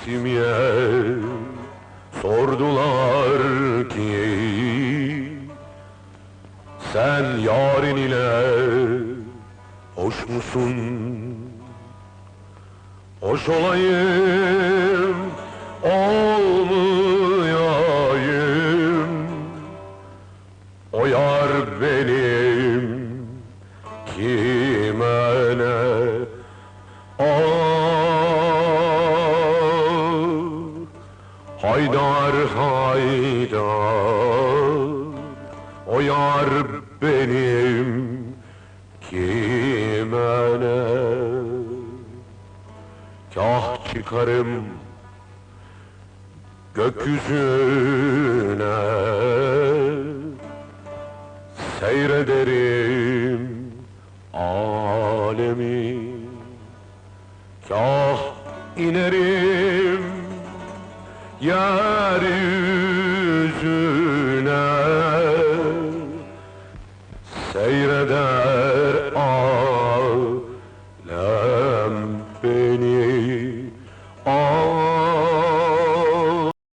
ismiye sordular ki Sen yarın ile hoş musun? Hoş olayım, olmayayım O yar benim, kime Haydar haydar. O yar benim kime ne? Kah çıkarım gökyüzüne. Seyrederim alemi. Kah inerim yeryüzüne Seyreder